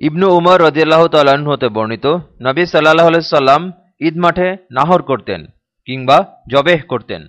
ইবনু উমর রদিয়াল্লাহ তাল্লাহ্ন হতে বর্ণিত, নবী সাল্লাহ সাল্লাম ঈদ মাঠে নাহর করতেন কিংবা জবেহ করতেন।